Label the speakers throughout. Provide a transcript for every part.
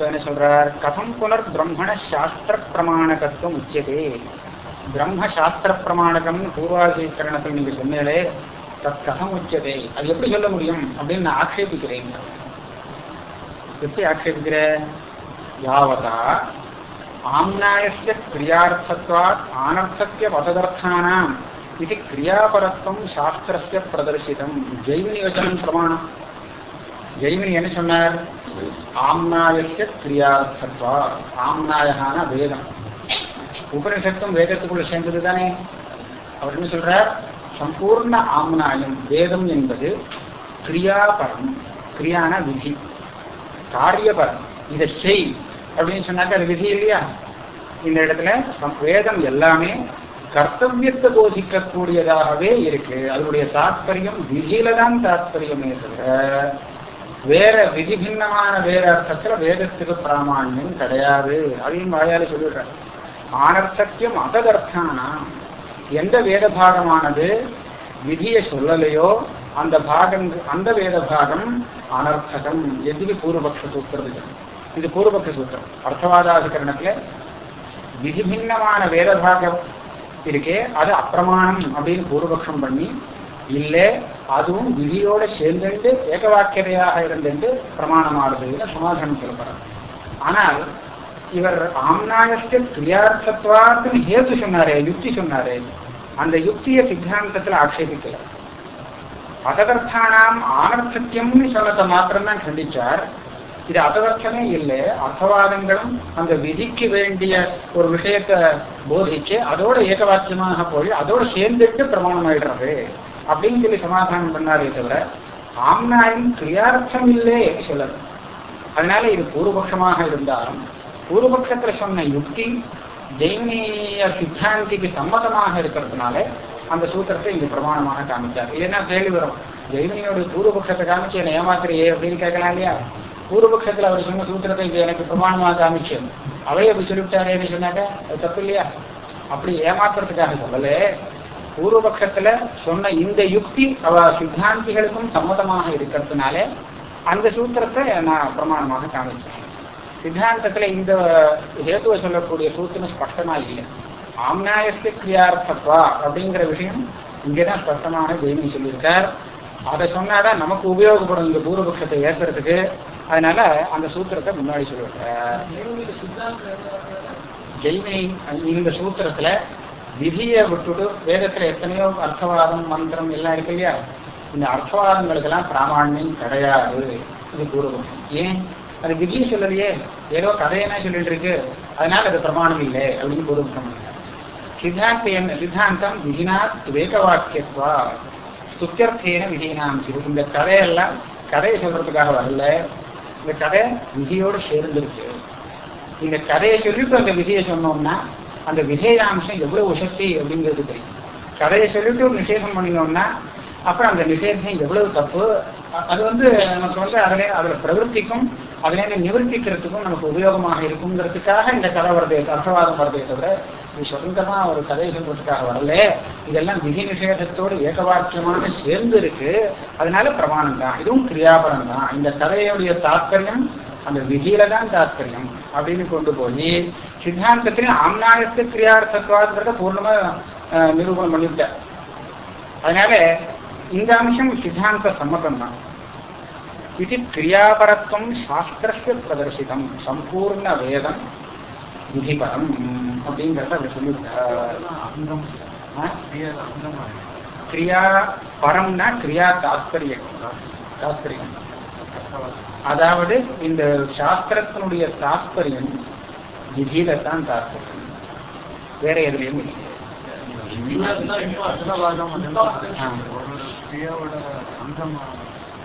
Speaker 1: இப்ப என்ன சொல்றார்? கதம் புனர் பிரம்மண சாஸ்திர பிரமாணகத்துவம் உச்சியதே பிரம்ம சாஸ்திர பிரமாணகம்னு பூர்வாதிகரணத்தில் நீங்க சொன்னாலே தத் கதம் உச்சதே. அது எப்படி சொல்ல முடியும்? அப்படின்னு நான் ஆக்ஷேபிக்கிறேன் எப்படி ஆக்ஷேபிக்கிற யாவதா ஆம்னாயசிய கிரியார்த்தத்வாத் ஆனர்த்தத்திய வததர்த்தானாம் இது கிரியாபரத்துவம் சாஸ்திரஸ்ய பிரதர்சிதம் ஜெய்மினி வச்சனம் பிரமாணம். ஜெய்மினி என்ன சொன்னார்? ஆம்னாயஸ்ய கிரியார்த்தத்வா ஆம்னாயகான வேதம். உபனிஷத்தும் வேதத்துக்குள்ள சேர்ந்தது தானே அவர் என்ன சொல்றார்? சம்பூர்ண ஆம்னாயம் வேதம் என்பது கிரியாபரம் கிரியான விதி. காரியபரம். இதை செய். அப்படின்னு சொன்னாக்க அது விதி இல்லையா? இந்த இடத்துல வேதம் எல்லாமே கர்த்தவியத்தை போதிக்கக்கூடியதாகவே இருக்கு. அதனுடைய தாத்பரியம் விதியில தான் தாத்பரியமே தவிர வேற விதி பின்னமான வேற அர்த்தத்துல வேதத்துக்கு பிராமாண்யம் கிடையாது. அப்படின்னு வாயால சொல்லிடுறாரு. ஆனர்த்தத்தியம் அததர்த்தானா? எந்த வேத பாகமானது? விதியை சொல்லலையோ? அந்த பாகம் அந்த வேத பாகம் அனர்த்தகம். எதுக்கு பூர்வபக்ஷ சூத்திரது இது பூர்வபக்ஷ சூத்திரம். அர்த்தவாதாதிகரணத்துல விதி பின்னமான வேத பாகம் இருக்கே அது அப்பிரமாணம் அப்படின்னு பூர்வபக்ஷம் பண்ணி இல்லை அதுவும் விதியோட சேர்ந்துட்டு ஏகவாக்கியதையாக இருந்துட்டு பிரமாணமானதுன்னு சமாதானம் சொல்லப்படுறார் ஆனால் இவர் ஆம்னாயஸ்ய கிரியார்த்தத்வாத்துன்னு ஹேத்து சொன்னாரே யுக்தி சொன்னாரே அந்த யுக்தியை சித்தாந்தத்தில் ஆட்சேபிக்கல. அததர்த்தானாம் ஆனர்த்தத்தியம்னு சொன்னதை மாத்திரம்தான் கண்டிச்சார். இது அததர்த்தமே இல்லை அர்த்தவாதங்களும் அந்த விதிக்கு வேண்டிய ஒரு விஷயத்தை போதிச்சு அதோட ஏகவாக்கியமாக போய் அதோட சேர்ந்துட்டு பிரமாணம் ஆயிடுறது அப்படின்னு சொல்லி சமாதானம் பண்ணாரே தவிர ஆம்னாயின் கிரியார்த்தம் இல்லை சொல்லல. அதனால இது பூர்வபக்ஷமாக இருந்தாலும் பூர்வபக்ஷத்துல சொன்ன யுக்தி ஜெய்னிய சித்தாந்திக்கு சம்மதமாக இருக்கிறதுனால அந்த சூத்திரத்தை இங்கு பிரமாணமாக காமிச்சார். இல்லைன்னா கேள்வி வரும்? ஜெய்மினியோட பூர்வபக்ஷத்தை காமிச்சு என்னை ஏமாத்துறியே அப்படின்னு கேட்கலாம் இல்லையா? பூர்வபக்ஷத்துல அவர் சொன்ன சூத்திரத்தை இது எனக்கு பிரமாணமாக காமிச்சு அவையே அப்படி சொல்லிவிட்டாரேன்னு சொன்னாக்க அது தப்பு இல்லையா? அப்படி ஏமாத்துறதுக்காக சொல்லல. பூர்வபக்ஷத்துல சொன்ன இந்த யுக்தி அவ சித்தாந்திகளுக்கும் சம்மதமாக இருக்கிறதுனால அந்த சூத்திரத்தை நான் பிரமாணமாக காமிச்சேன் சித்தாந்தத்துல இந்த ஹேத்துவை சொல்லக்கூடிய சூத்திரம் ஸ்பஷ்டமா இல்லை. ஆம்னாயஸ்ய கிரியார்த்தத்வா அப்படிங்கிற விஷயம் இங்கதான் ஸ்பஷ்டமாக ஜெய்மி சொல்லியிருக்கார். அதை சொன்னாதான் நமக்கு உபயோகப்படும் இந்த பூர்வபக்ஷத்தை ஏற்றுறதுக்கு அதனால அந்த சூத்திரத்தை முன்னாடி சொல்லிவிட்டார் ஜெய்மி இந்த சூத்திரத்துல விதியை விட்டுட்டு வேதத்துல எத்தனையோ அர்த்தவாதம் மந்திரம் எல்லாம் இருக்கு இல்லையா? இந்த அர்த்தவாதங்களுக்கெல்லாம் பிராமணியம் கிடையாது. இது பூர்வபக்ஷம் ஏன்? அது விதியை சொல்லலையே. ஏதோ கதையனா சொல்லிட்டு இருக்கு. அதனால அது பிரமாணம் இல்லை அப்படின்னு பூர்வபக்ஷம் சித்தாந்தம் என்ன சித்தாந்தம் விதினாத் வேகவாக்கியத்வா சுத்தியர்த்தேன விதினாம் சிறு. இந்த கதையெல்லாம் கதையை சொல்றதுக்காக வரல. இந்த கதை விதியோடு சேர்ந்துருக்கு. இந்த கதையை சொல்லிட்டு அந்த விதியை சொன்னோம்னா அந்த விசேஷாம்சம் எவ்வளவு சக்தி அப்படிங்கிறது தெரியும். கதையை சொல்லிட்டு விசேஷம் நிஷேதம் பண்ணினோம்னா அப்புறம் அந்த நிஷேதம் எவ்வளவு தப்பு? அது வந்து நமக்கு வந்து அதிலே அதுல பிரவருத்திக்கும் அதுல நிவர்த்திக்கிறதுக்கும் நமக்கு உபயோகமாக இருக்குங்கிறதுக்காக இந்த கதை வருதே அர்த்தவாதம் வருதே தவிர இது சுதந்திரமா ஒரு கதை சொல்றதுக்காக வரல. இதெல்லாம் விதி நிஷேதத்தோடு ஏகவாக்கியமாக சேர்ந்து இருக்கு. அதனால பிரமாணம் தான். இதுவும் கிரியாபரம் தான். இந்த கதையுடைய தாத்பரியம் அந்த விதியில தான் தாத்பரியம் அப்படின்னு கொண்டு போய் சித்தாந்தத்தின் ஆம்னாயத்து கிரியார்த்தத்வாங்கிறத பூர்ணமா நிரூபணம் பண்ணிவிட்டார் அதனால இந்த அம்சம் சித்தாந்த சம்மதம் தான் இது கிரியாபரத்துவம் சாஸ்திரஸ்ய பிரதர்சிதம் சம்பூர்ண வேதம் விதிபரம் அப்படிங்கிறத அவர் சொல்லிவிட்டார். கிரியா பரம்னா கிரியா தாத்பரியம் தாத்பரியம். அதாவது இந்த சாஸ்திரத்தினுடைய தாத்பரியம் விதியில தான் தாத்பரியம் வேற எதுலையும் இல்லை.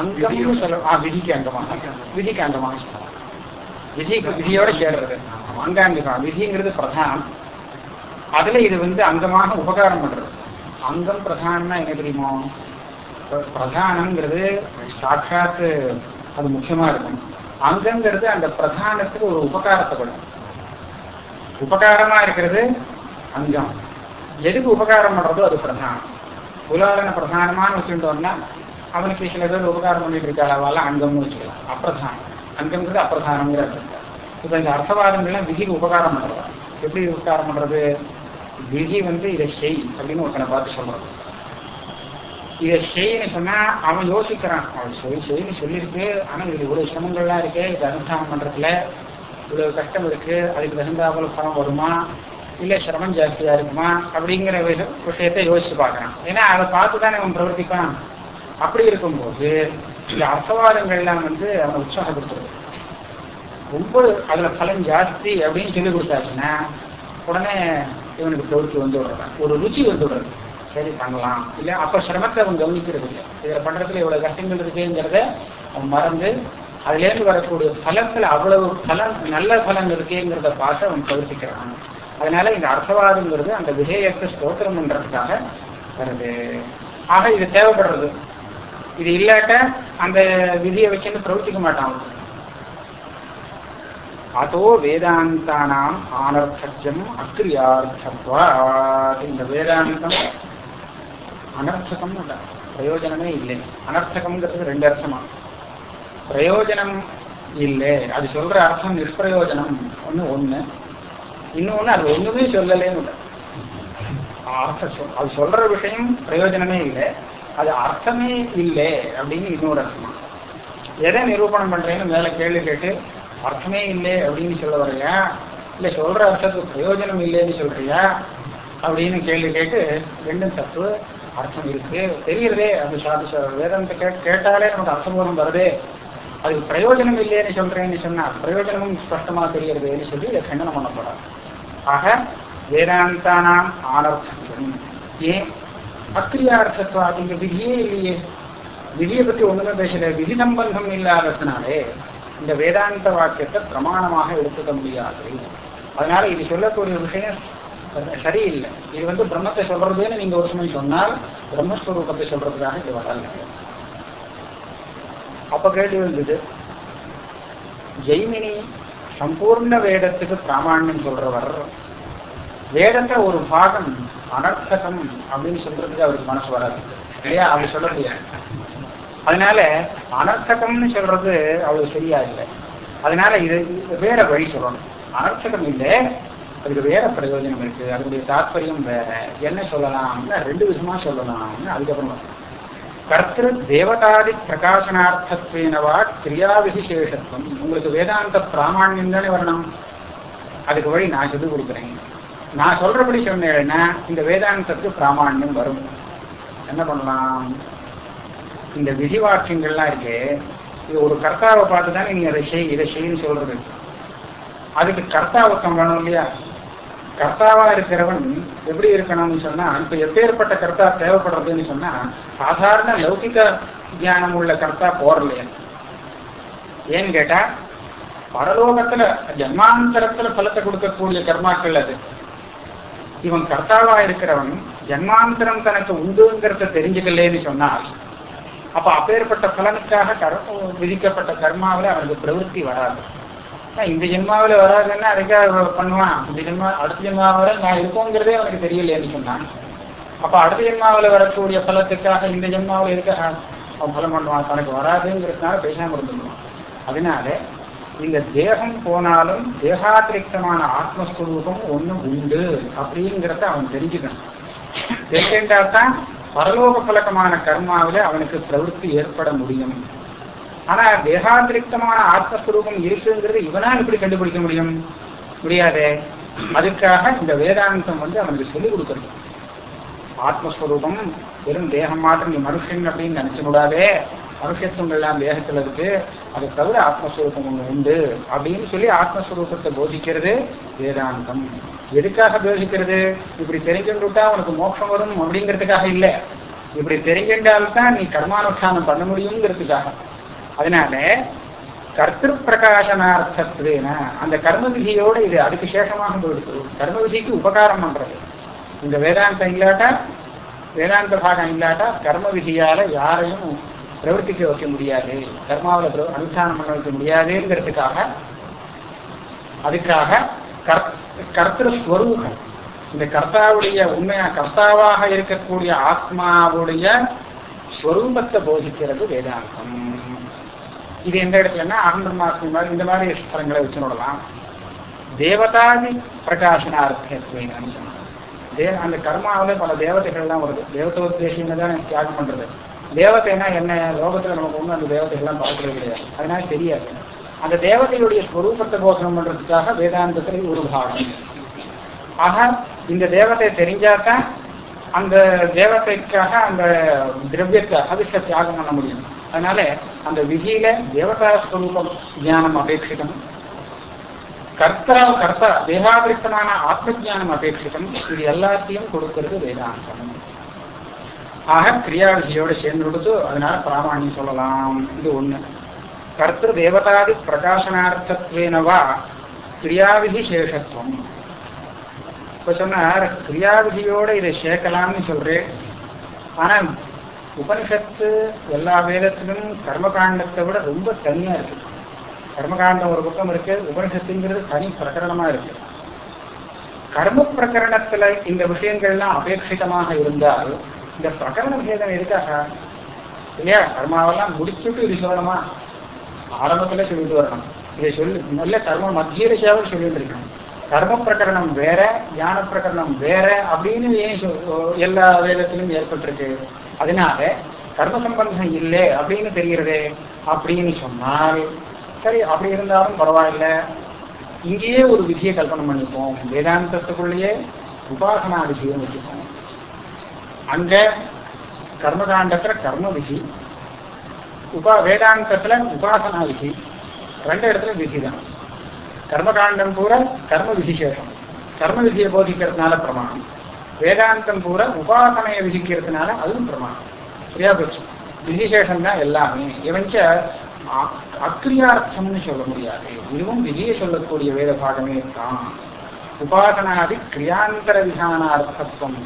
Speaker 1: அங்கம்னு சொல்ல ஆ விதிக்கு அங்கமாக விதிக்கு அங்கமாக சொல்லலாம் விதிக்கு விதியோட சேர்றது. அங்காங்கிகம் விதிங்கிறது பிரதானம். அதுல இது வந்து அங்கமாக உபகாரம் பண்றது. அங்கம் பிரதானம்னா என்ன தெரியுமோ? இப்ப பிரதானம்ங்கிறது சாட்சாத்து அது முக்கியமா இருக்கும். அங்கங்கிறது அந்த பிரதானத்துக்கு ஒரு உபகாரத்தை கொடுக்கும். உபகாரமா இருக்கிறது? அங்கம். எதுக்கு உபகாரம் பண்றதோ அது பிரதானம். உலகன பிரதானமான வச்சுட்டோம்னா அவனுக்கு சில பேர் உபகாரம் பண்ணிட்டு இருக்காள் அவெல்லாம் அங்கம்னு வச்சுக்கலாம். அப்பிரதானம். அங்கம்ங்கிறது அப்பிரதானங்கிற அர்த்தம். இப்போ இந்த அர்த்தவாதங்கள்லாம் விதிக்கு உபகாரம் பண்றது? எப்படி உபகாரம் பண்றது? விதி வந்து இதை செய் அப்படின்னு ஒருத்தனை பார்த்து சொல்றது இதை செய்யன்னு சொன்னா அவன் யோசிக்கிறான். அவன் செய் செய்யு சொல்லியிருக்கு. ஆனா இது இவ்வளவு சிரமங்கள்லாம் இருக்கு. இது அனுஷ்டானம் பண்றதுல இவ்வளவு கஷ்டம் இருக்கு அதுக்கு தகுந்தாபல பணம் வருமா? இல்ல சிரமம் ஜாஸ்தியா இருக்குமா? அப்படிங்கிற விஷயத்தை யோசிச்சு பார்க்கறான் ஏன்னா அதை பார்த்துதானே அவன் பிரவர்த்திப்பான் அப்படி இருக்கும்போது இந்த அர்த்தவாதங்கள்லாம் வந்து அவனை உற்சாகப்படுத்துறது ரொம்ப அதுல பலன் ஜாஸ்தி அப்படின்னு சொல்லி கொடுத்தாச்சுன்னா உடனே இவனுக்கு பிரவர்த்தி வந்து விடுறான் ஒரு ருச்சி வந்து விடுறது. சரி பண்ணலாம். இல்ல அப்ப சிரமத்தை அவன் கவனிக்கிறது இல்லை. இதை பண்றதுல இவ்வளவு கஷ்டங்கள் இருக்குங்கிறத அவன் மறந்து அதுல இருந்து வரக்கூடிய பலத்துல அவ்வளவு பலன் நல்ல பலன் இருக்கேங்கிறத பார்த்து அவன் தவிர்த்திக்கிறான் அதனால இந்த அர்த்தவாதங்கிறது அந்த விஜயத்தை ஸ்தோத்திரம் பண்றதுக்காக வருது. ஆக இது தேவைப்படுறது. இது இல்லாட்ட அந்த விதியை வச்சுன்னு பிரவர்த்திக்க மாட்டான். அதோ வேதாந்தானாம் ஆனர்த்தஜம் அக்ரியார்த்தத்வா இந்த வேதாந்தம் அனர்த்தகம் பிரயோஜனமே இல்லை. அனர்த்தகம்ங்கிறது ரெண்டு அர்த்தமா? பிரயோஜனம் இல்லை. அது சொல்ற அர்த்தம் நிஷ்பிரயோஜனம். ஒண்ணு ஒண்ணு. இன்னொன்னு அது ஒண்ணுமே சொல்லலேன்னு இல்லை. அர்த்தம் சொல் அது சொல்ற விஷயம் பிரயோஜனமே இல்லை. அது அர்த்தமே இல்லை அப்படின்னு இன்னொரு அர்த்தம்? எதை நிரூபணம் பண்றேன்னு மேல கேள்வி கேட்டு அர்த்தமே இல்லை அப்படின்னு சொல்ல வரையா இல்ல சொல்ற அர்த்தத்துக்கு பிரயோஜனம் இல்லைன்னு சொல்றியா? அப்படின்னு கேள்வி கேட்டு ரெண்டும் தப்பு. அர்த்தம் இருக்கு. தெரியுறதே அது சாதி வேதம் கேட்டாலே நமக்கு அர்த்தபூர்வம் வருதே. அதுக்கு பிரயோஜனம் இல்லைன்னு சொல்றேன்னு சொன்னா பிரயோஜனமும் ஸ்பஷ்டமா தெரியறதுன்னு சொல்லி இதை கண்டனம் பண்ணப்படாது. ஆக வேதாந்தானாம் ஆனர்த்தம் ஏன்? அக்கிரியார்த்தத்துவம் அப்படிங்கிற விதியே இல்லையே. விதியை பத்தி ஒண்ணுமே பேசல. விதி சம்பந்தம் இல்லாததுனாலே இந்த வேதாந்த வாக்கியத்தை பிரமாணமாக எடுத்துக்க முடியாது. அதனால இது சொல்லக்கூடிய விஷயம் சரியில்லை. இது வந்து பிரம்மத்தை சொல்றதுன்னு நீங்க ஒரு சமயம் சொன்னால் பிரம்மஸ்வரூபத்தை சொல்றதுக்காக இது வரல. அப்ப கேள்வி வந்தது ஜெய்மினி சம்பூர்ண வேதத்துக்கு பிராமணியம் சொல்றவர் வேதத்தை ஒரு பாகம் அனர்த்தகம் அப்படின்னு சொல்றதுக்கு அவருக்கு மனசு வராது இல்லையா அவர் சொல்ல முடியாது அதனால அனர்த்தகம்னு சொல்றது அவ்வளவு சரியா இல்லை அதனால இது வேற வழி சொல்லணும் அனர்த்தகம் இல்லை அதுக்கு வேற பிரயோஜனம் இருக்கு அதனுடைய தாற்பயம் வேற என்ன சொல்லலாம்னு ரெண்டு விதமா சொல்லலாம்னு அதுக்கப்புறம் கர்த்திரு தேவதாதி கிரியா கிரியாவிசேஷத்துவம் உங்களுக்கு வேதாந்த பிராமணியம் தானே வரணும்? அதுக்கு வழி நான் சொல்லி கொடுக்குறேன். நான் சொல்றபடி சொன்னேன்னா இந்த வேதாந்தத்துக்கு பிராமணியம் வரும். என்ன பண்ணலாம்? இந்த விதி வாக்கியங்கள்லாம் இருக்கு இது ஒரு கர்த்தாவை பார்த்து தானே நீங்க அதை செய் இதை செய்யன்னு சொல்றது. அதுக்கு கர்த்தாவுக்கம் வேணும் இல்லையா? கர்த்தாவா இருக்கிறவன் எப்படி இருக்கணும்னு சொன்னா இப்ப எப்பேற்பட்ட கர்த்தா தேவைப்படுறதுன்னு சொன்னா சாதாரண லௌகிக ஞானம் உள்ள கர்த்தா போறலையா. ஏன்னு கேட்டா பரலோகத்துல ஜன்மாந்தரத்துல பலத்தை கொடுக்கக்கூடிய கர்மாக்கள் அது. இவன் கர்த்தாவா இருக்கிறவன் ஜன்மாந்தரம் தனக்கு உண்டுங்கிறத தெரிஞ்சுக்கலேன்னு சொன்னால் அப்ப அப்பேற்பட்ட பலனுக்காக கர் விதிக்கப்பட்ட கர்மாவில அவனுக்கு பிரவருத்தி வராது. இந்த ஜென்மாவில் வராதுன்னா அதுக்காக பண்ணுவான். இந்த ஜென்மா அடுத்த ஜென்மாவில் நான் இருக்கோங்கிறதே அவனுக்கு தெரியலையேன்னு சொன்னான். அப்ப அடுத்த ஜென்மாவில் வரக்கூடிய பலத்துக்காக இந்த ஜென்மாவில் இருக்க அவன் பலம் பண்ணுவான். தனக்கு வராதுங்கிறதுனால பேசாம இருந்துடுவான் அதனால இந்த தேகம் போனாலும் தேகாதிரிக்தமான ஆத்மஸ்வரூபம் ஒண்ணு உண்டு அப்படிங்கிறத அவன் தெரிஞ்சுக்கணும். தெரிஞ்சுட்டாதான் பரலோக பழக்கமான கர்மாவில அவனுக்கு பிரவೃತ್ತಿ ஏற்பட முடியும். ஆனா தேகாந்திரிக்தமான ஆத்மஸ்வரூபம் இருக்குங்கிறது இவனால் எப்படி கண்டுபிடிக்க முடியும்? முடியாதே. அதுக்காக இந்த வேதாந்தம் வந்து அவனுக்கு சொல்லிக் கொடுக்கறது. ஆத்மஸ்வரூபம் வெறும் தேகம் மாற்றம் நீ மனுஷன் அப்படின்னு நினைச்சு கூடாதே. மனுஷத்துவம் எல்லாம் தேகத்துல இருக்கு. அதை தவிர ஆத்மஸ்வரூபம் ஒண்ணு உண்டு அப்படின்னு சொல்லி ஆத்மஸ்வரூபத்தை போதிக்கிறது வேதாந்தம். எதுக்காக போதிக்கிறது? இப்படி தெரிஞ்சுட்டா உனக்கு மோட்சம் வரும் அப்படிங்கிறதுக்காக இல்ல. இப்படி தெரிஞ்சின்றால்தான் நீ கர்மானுஷ்டானம் பண்ண முடியுங்கிறதுக்காக. அதனால கர்த்திரு பிரகாசனார்த்தத்துவேன அந்த கர்ம விதியோட இது அதுக்கு சேஷமாக போயிடுது. கர்ம விதிக்கு உபகாரம் பண்றது. இந்த வேதாந்தம் இல்லாட்டா வேதாந்த பாகம் இல்லாட்டா கர்ம விதியால யாரையும் பிரவர்த்திக்க வைக்க முடியாது. கர்மாவில் அனுஷ்டானம் பண்ண வைக்க முடியாதுங்கிறதுக்காக அதுக்காக கர் கர்த்திரு ஸ்வரூபம் இந்த கர்த்தாவுடைய உண்மையா கர்த்தாவாக இருக்கக்கூடிய ஆத்மாவுடைய ஸ்வரூபத்தை போதிக்கிறது வேதாந்தம். இது எந்த இடத்துலன்னா அகம் பிரம்மாஸ்மி மாதிரி இந்த மாதிரி ஸ்தலங்களை வச்சு விடலாம் தேவதாதி பிரகாசனார்த்தத்துவம் தே அந்த கர்மாவில் பல தேவதைகள்லாம் வருது. தேவதோத்தேசியம் தான் தியாகம் பண்றது. தேவதைனா என்ன? லோகத்துல நமக்கு ஒன்றும் அந்த தேவதைகள்லாம் பார்க்கறது கிடையாது. அதனால தெரியாது. அந்த தேவதையுடைய ஸ்வரூபத்தை போஷணம் பண்றதுக்காக வேதாந்தத்தில் ஒரு பாகம் ஆக இந்த தேவத்தை தெரிஞ்சாதான் அந்த தேவதைக்காக அந்த திரவியத்தை அதிர்ஷ்ட தியாகம் பண்ண முடியும். அதனால அந்த விதியில தேவதாஸ்வரூபம் ஜானம் ஞானம் அபேட்சிதம். கர்த்தரா கர்த்தா தேகாதிருஷ்டமான ஆத்ம ஜானம் அபேட்சிதம். இது எல்லாத்தையும் கொடுக்கிறது வேதாந்தம். ஆக கிரியாவிதியோட சேர்ந்து கொடுத்து அதனால பிராமணியம் சொல்லலாம். இது ஒண்ணு. கர்த்த தேவதாதி பிரகாசனார்த்தத்வேனவா கிரியாவிதி சேஷத்துவம். இப்ப சொன்னார் கிரியாவிதியோட இதை சேர்க்கலாம்னு சொல்றேன். ஆனா உபனிஷத்து எல்லா வேதத்திலும் கர்மகாண்டத்தை விட ரொம்ப தனியா இருக்கு. கர்மகாண்டம் ஒரு பக்கம் இருக்கு உபனிஷத்துங்கிறது தனி பிரகரணமா இருக்கு. கர்ம பிரகரணத்துல இந்த விஷயங்கள்லாம் அபேட்சிதமாக இருந்தால் இந்த பிரகரண பேதம் எதுக்காக? இல்லையா? கர்மாவெல்லாம் முடிச்சுட்டு இது சொல்லணுமா? ஆரம்பத்துல சொல்லிட்டு வரணும். இதை சொல்லி நல்ல கர்ம மத்தியில சேவை சொல்லிட்டு இருக்கணும். கர்ம பிரகரணம் வேற ஞான பிரகரணம் வேற அப்படின்னு ஏன் எல்லா வேதத்திலும் ஏற்பட்டிருக்கு? அதனால கர்ம சம்பந்தம் இல்லை அப்படின்னு தெரிகிறதே அப்படின்னு சொன்னால் சரி அப்படி இருந்தாலும் பரவாயில்ல. இங்கேயே ஒரு விதியை கல்பனை பண்ணிப்போம். வேதாந்தத்துக்குள்ளேயே உபாசனா விஷயம் வச்சுப்போம். அங்க கர்மகாண்டத்துல கர்ம விதி உபா வேதாந்தத்துல உபாசனா விதி ரெண்டு இடத்துல விதி தான் கர்மகாண்டம் பூரா கர்ம விதிசேஷம் கர்ம விதியை போதிக்கிறதுனால பிரமாணம். வேதாந்தம் பூரா உபாசனையை விதிக்கிறதுனால அதுவும் பிரமாணம். சரியா போச்சு? விதிசேஷம் தான் எல்லாமே இவஞ்ச அக்ரியார்த்தம்னு சொல்ல முடியாது. இதுவும் விதியை சொல்லக்கூடிய வேத பாகமே தான். உபாசனாதி கிரியாந்தர விதான அர்த்தத்துவம்